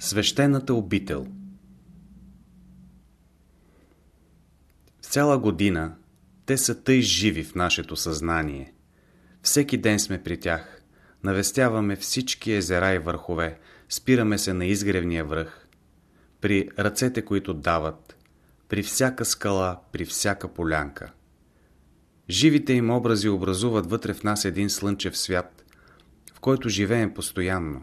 Свещената обител Цяла година те са тъй живи в нашето съзнание. Всеки ден сме при тях. Навестяваме всички езера и върхове. Спираме се на изгревния връх. При ръцете, които дават. При всяка скала, при всяка полянка. Живите им образи образуват вътре в нас един слънчев свят, в който живеем постоянно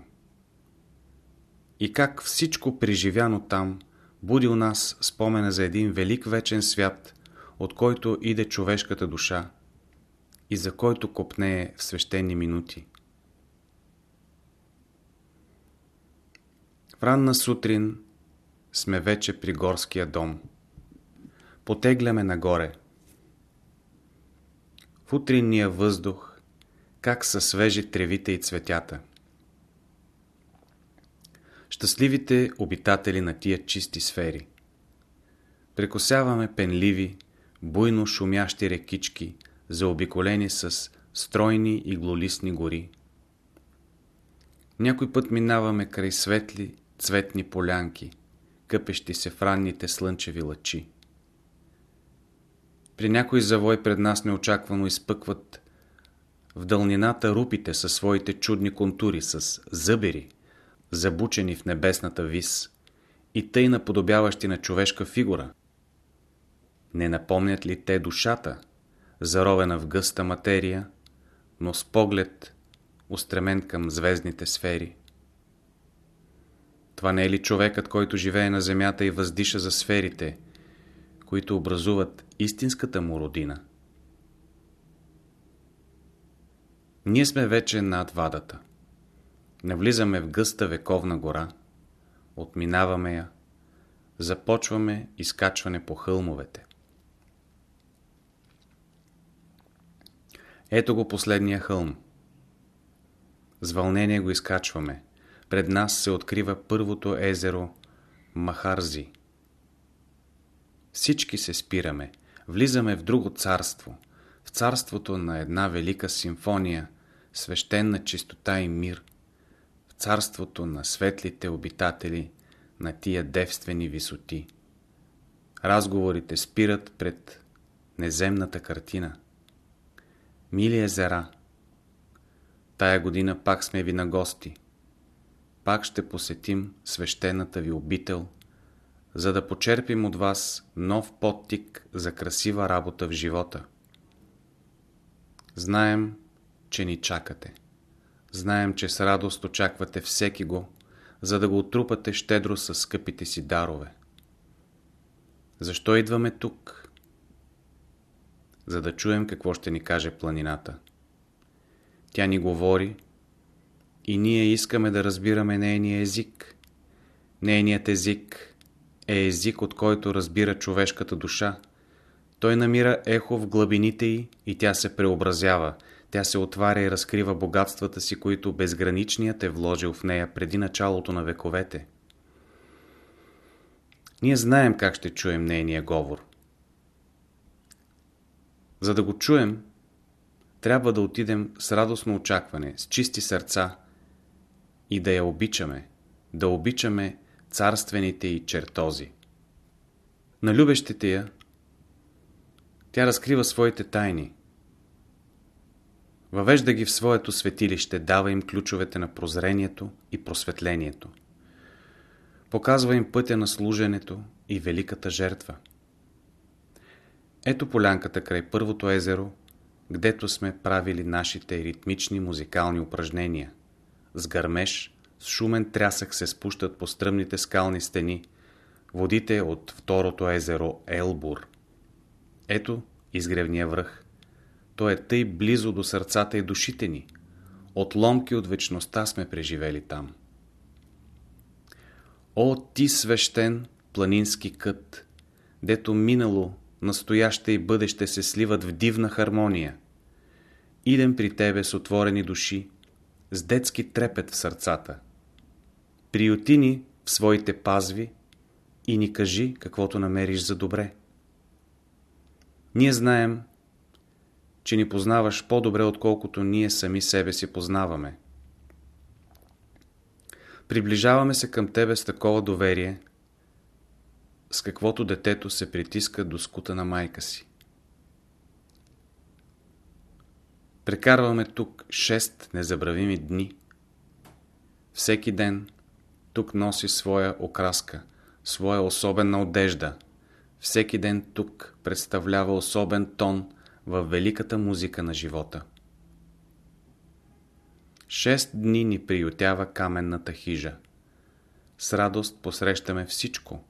и как всичко преживяно там буди у нас спомена за един велик вечен свят, от който иде човешката душа и за който копнее в свещени минути. В ранна сутрин сме вече при горския дом. Потегляме нагоре. В утринния въздух как са свежи тревите и цветята щастливите обитатели на тия чисти сфери. Прекосяваме пенливи, буйно шумящи рекички, заобиколени с стройни и глолисни гори. Някой път минаваме край светли, цветни полянки, къпещи се в ранните слънчеви лъчи. При някой завой пред нас неочаквано изпъкват в дълнината рупите със своите чудни контури, с зъбери, забучени в небесната вис и тъй наподобяващи на човешка фигура. Не напомнят ли те душата, заровена в гъста материя, но с поглед устремен към звездните сфери? Това не е ли човекът, който живее на земята и въздиша за сферите, които образуват истинската му родина? Ние сме вече над вадата. Навлизаме в гъста вековна гора, отминаваме я, започваме изкачване по хълмовете. Ето го последния хълм. С вълнение го изкачваме. Пред нас се открива първото езеро Махарзи. Всички се спираме. Влизаме в друго царство. В царството на една велика симфония, свещена чистота и мир – царството на светлите обитатели на тия девствени висоти. Разговорите спират пред неземната картина. Мили езера, тая година пак сме ви на гости. Пак ще посетим свещената ви обител, за да почерпим от вас нов подтик за красива работа в живота. Знаем, че ни чакате. Знаем, че с радост очаквате всеки го, за да го отрупате щедро с скъпите си дарове. Защо идваме тук? За да чуем какво ще ни каже планината. Тя ни говори и ние искаме да разбираме нейния език. Нейният език е език, от който разбира човешката душа. Той намира ехо в глъбините й и тя се преобразява – тя се отваря и разкрива богатствата си, които безграничният е вложил в нея преди началото на вековете. Ние знаем как ще чуем нейния говор. За да го чуем, трябва да отидем с радостно очакване, с чисти сърца и да я обичаме, да обичаме царствените и чертози. На любещите я, тя разкрива своите тайни – Въвежда ги в своето светилище, дава им ключовете на прозрението и просветлението. Показва им пътя на служенето и великата жертва. Ето полянката край първото езеро, гдето сме правили нашите ритмични музикални упражнения. С гърмеж, с шумен трясък се спущат по стръмните скални стени, водите от второто езеро Елбур. Ето изгревния връх. Той е тъй близо до сърцата и душите ни. Отломки от вечността сме преживели там. О, ти свещен планински кът, дето минало, настояще и бъдеще се сливат в дивна хармония. Идем при тебе с отворени души, с детски трепет в сърцата. Приюти ни в своите пазви и ни кажи каквото намериш за добре. Ние знаем, че ни познаваш по-добре, отколкото ние сами себе си познаваме. Приближаваме се към тебе с такова доверие, с каквото детето се притиска до скута на майка си. Прекарваме тук шест незабравими дни. Всеки ден тук носи своя окраска, своя особена одежда. Всеки ден тук представлява особен тон в великата музика на живота. Шест дни ни приютява каменната хижа. С радост посрещаме всичко.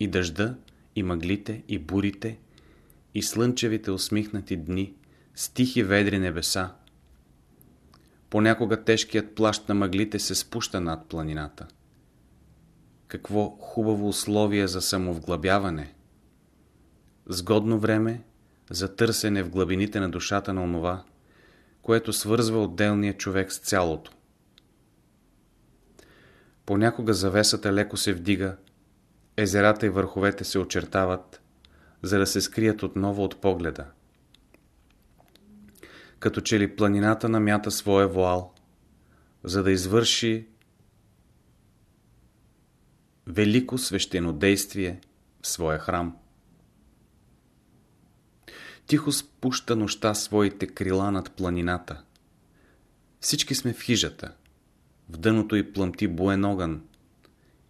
И дъжда, и мъглите, и бурите, и слънчевите усмихнати дни, с тихи ведри небеса. Понякога тежкият плащ на мъглите се спуща над планината. Какво хубаво условие за самовглъбяване! Сгодно време за търсене в глъбините на душата на онова, което свързва отделния човек с цялото. Понякога завесата леко се вдига, езерата и върховете се очертават, за да се скрият отново от погледа. Като че ли планината намята своя вуал, за да извърши велико свещенодействие в своя храм. Тихо спуща нощта своите крила над планината. Всички сме в хижата. В дъното и плъмти буен огън.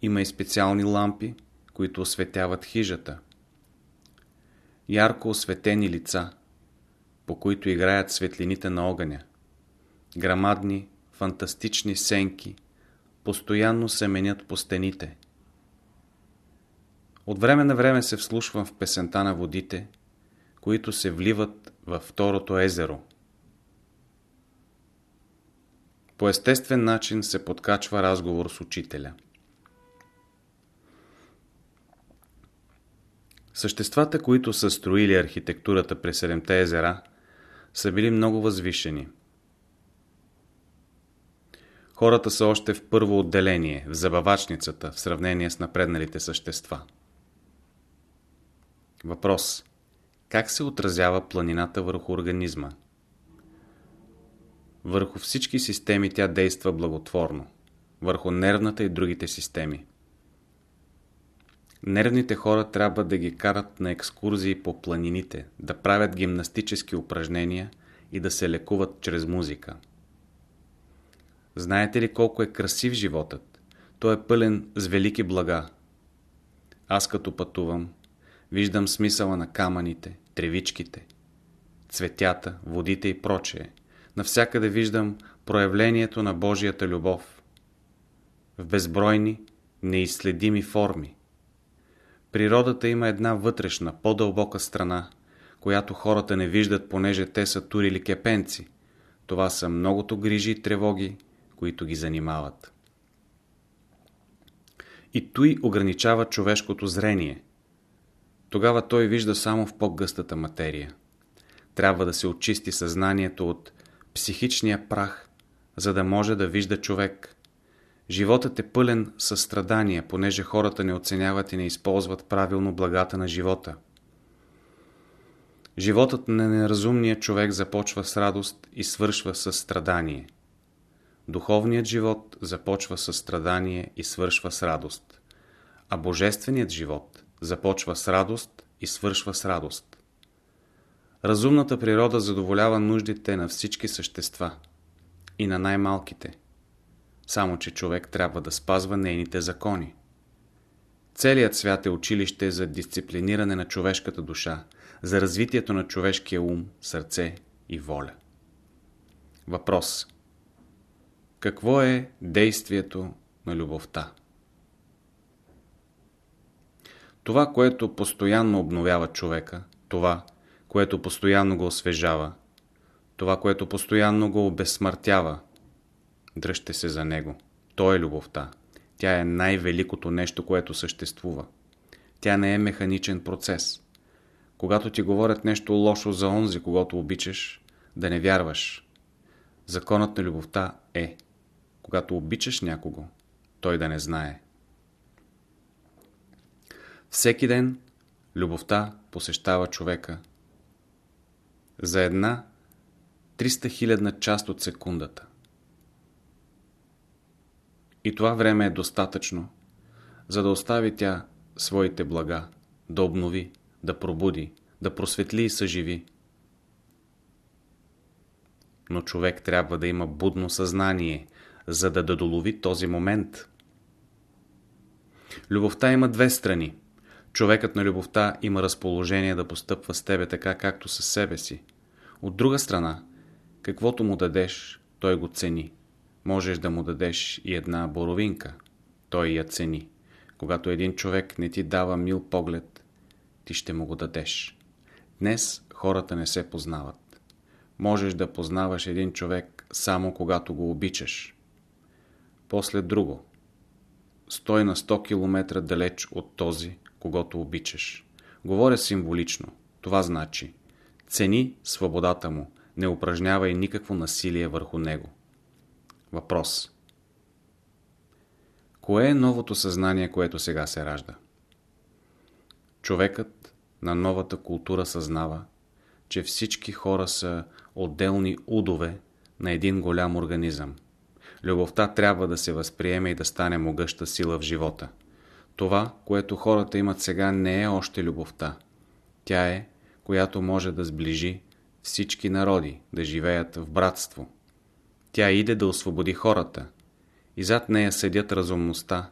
Има и специални лампи, които осветяват хижата. Ярко осветени лица, по които играят светлините на огъня. Грамадни, фантастични сенки постоянно се менят по стените. От време на време се вслушвам в песента на водите – които се вливат във второто езеро. По естествен начин се подкачва разговор с учителя. Съществата, които са строили архитектурата през Седемте езера, са били много възвишени. Хората са още в първо отделение, в забавачницата, в сравнение с напредналите същества. Въпрос. Как се отразява планината върху организма? Върху всички системи тя действа благотворно. Върху нервната и другите системи. Нервните хора трябва да ги карат на екскурзии по планините, да правят гимнастически упражнения и да се лекуват чрез музика. Знаете ли колко е красив животът? Той е пълен с велики блага. Аз като пътувам, Виждам смисъла на камъните, тревичките, цветята, водите и прочее. Навсякъде виждам проявлението на Божията любов. В безбройни, неизследими форми. Природата има една вътрешна, по-дълбока страна, която хората не виждат, понеже те са турили кепенци. Това са многото грижи и тревоги, които ги занимават. И той ограничава човешкото зрение – тогава той вижда само в по-гъстата материя. Трябва да се очисти съзнанието от психичния прах, за да може да вижда човек. Животът е пълен със страдания, понеже хората не оценяват и не използват правилно благата на живота. Животът на неразумния човек започва с радост и свършва с страдание. Духовният живот започва с страдание и свършва с радост. А божественият живот започва с радост и свършва с радост. Разумната природа задоволява нуждите на всички същества и на най-малките. Само, че човек трябва да спазва нейните закони. Целият свят е училище за дисциплиниране на човешката душа, за развитието на човешкия ум, сърце и воля. Въпрос. Какво е действието на любовта? Това, което постоянно обновява човека, това, което постоянно го освежава, това, което постоянно го обезсмъртява, дръжте се за него. То е любовта. Тя е най-великото нещо, което съществува. Тя не е механичен процес. Когато ти говорят нещо лошо за онзи, когато обичаш, да не вярваш. Законът на любовта е, когато обичаш някого, той да не знае. Всеки ден любовта посещава човека за една 300 хилядна част от секундата. И това време е достатъчно, за да остави тя своите блага, да обнови, да пробуди, да просветли и съживи. Но човек трябва да има будно съзнание, за да додолови този момент. Любовта има две страни. Човекът на любовта има разположение да постъпва с тебе така, както със себе си. От друга страна, каквото му дадеш, той го цени. Можеш да му дадеш и една боровинка. Той я цени. Когато един човек не ти дава мил поглед, ти ще му го дадеш. Днес хората не се познават. Можеш да познаваш един човек само когато го обичаш. После друго. Стой на 100 км далеч от този, когато обичаш. Говоря символично. Това значи цени свободата му, не упражнявай никакво насилие върху него. Въпрос Кое е новото съзнание, което сега се ражда? Човекът на новата култура съзнава, че всички хора са отделни удове на един голям организъм. Любовта трябва да се възприеме и да стане могъща сила в живота. Това, което хората имат сега, не е още любовта. Тя е, която може да сближи всички народи, да живеят в братство. Тя иде да освободи хората и зад нея седят разумността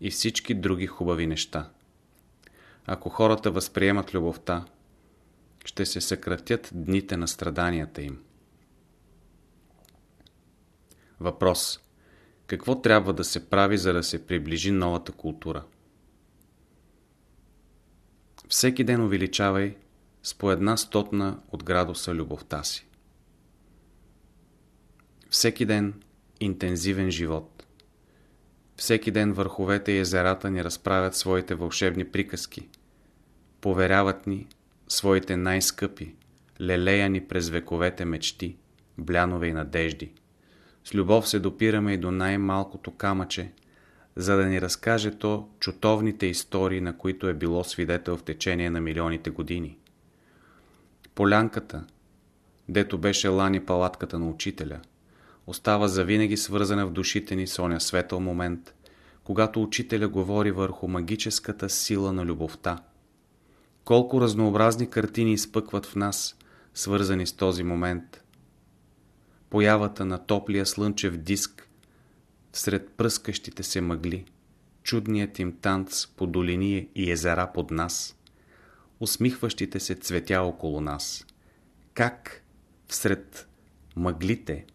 и всички други хубави неща. Ако хората възприемат любовта, ще се съкратят дните на страданията им. Въпрос. Какво трябва да се прави, за да се приближи новата култура? Всеки ден увеличавай с по една стотна от градуса любовта си. Всеки ден интензивен живот. Всеки ден върховете и езерата ни разправят своите вълшебни приказки. Поверяват ни своите най-скъпи, лелеяни през вековете мечти, блянове и надежди. С любов се допираме и до най-малкото камъче, за да ни разкаже то чутовните истории, на които е било свидетел в течение на милионите години. Полянката, дето беше лани палатката на учителя, остава завинаги свързана в душите ни с оня светъл момент, когато учителя говори върху магическата сила на любовта. Колко разнообразни картини изпъкват в нас, свързани с този момент. Появата на топлия слънчев диск сред пръскащите се мъгли, чудният им танц по долини и езера под нас, усмихващите се цветя около нас. Как всред мъглите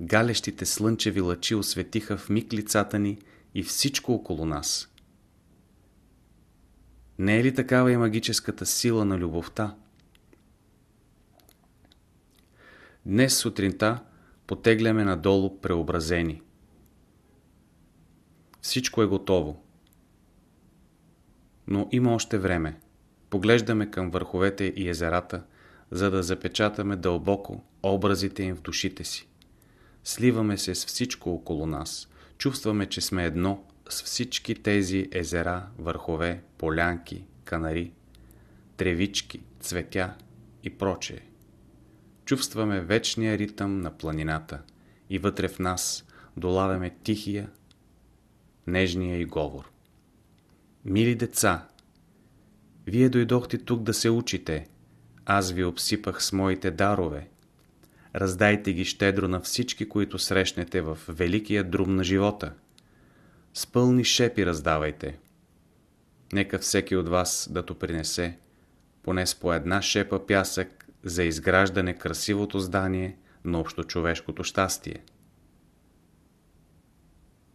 галещите слънчеви лъчи осветиха в миг лицата ни и всичко около нас. Не е ли такава и магическата сила на любовта? Днес сутринта потегляме надолу преобразени. Всичко е готово. Но има още време. Поглеждаме към върховете и езерата, за да запечатаме дълбоко образите им в душите си. Сливаме се с всичко около нас. Чувстваме, че сме едно с всички тези езера, върхове, полянки, канари, тревички, цветя и прочее. Чувстваме вечния ритъм на планината и вътре в нас долавяме тихия, нежния и говор. Мили деца, вие дойдохте тук да се учите, аз ви обсипах с моите дарове, Раздайте ги щедро на всички, които срещнете в великия друм на живота. С пълни шепи раздавайте. Нека всеки от вас да то принесе поне с по една шепа пясък за изграждане красивото здание на общочовешкото щастие.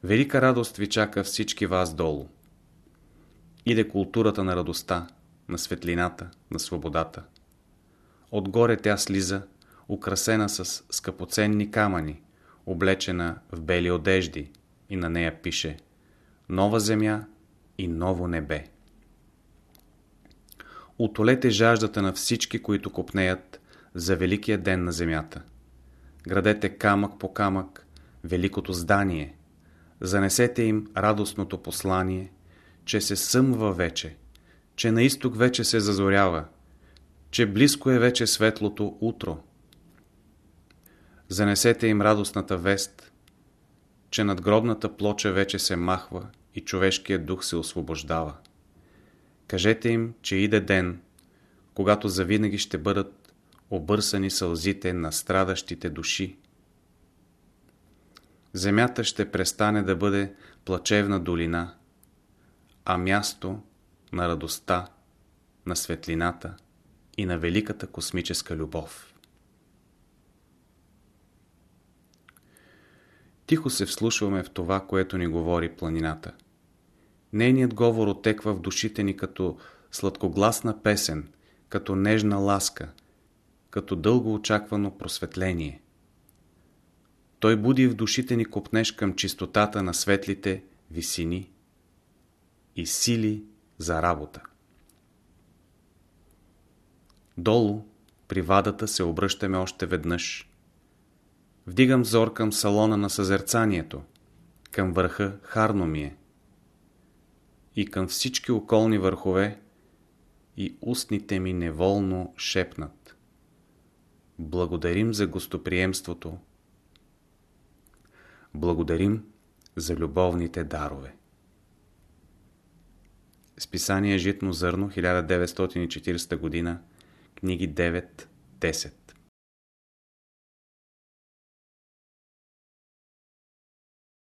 Велика радост ви чака всички вас долу. Иде културата на радостта, на светлината, на свободата. Отгоре тя слиза украсена с скъпоценни камъни, облечена в бели одежди и на нея пише «Нова земя и ново небе». Отолете жаждата на всички, които копнеят за великия ден на земята. Градете камък по камък великото здание. Занесете им радостното послание, че се съмва вече, че на изток вече се зазорява, че близко е вече светлото утро. Занесете им радостната вест, че надгробната плоча вече се махва и човешкият дух се освобождава. Кажете им, че иде ден, когато завинаги ще бъдат обърсани сълзите на страдащите души. Земята ще престане да бъде плачевна долина, а място на радостта, на светлината и на великата космическа любов. Тихо се вслушваме в това, което ни говори планината. Нейният говор отеква в душите ни като сладкогласна песен, като нежна ласка, като дълго очаквано просветление. Той буди в душите ни копнеш към чистотата на светлите висини и сили за работа. Долу, при вадата, се обръщаме още веднъж. Вдигам взор към салона на съзерцанието, към върха Харномие и към всички околни върхове и устните ми неволно шепнат. Благодарим за гостоприемството. Благодарим за любовните дарове. Списание Житно зърно 1940 година, книги 9-10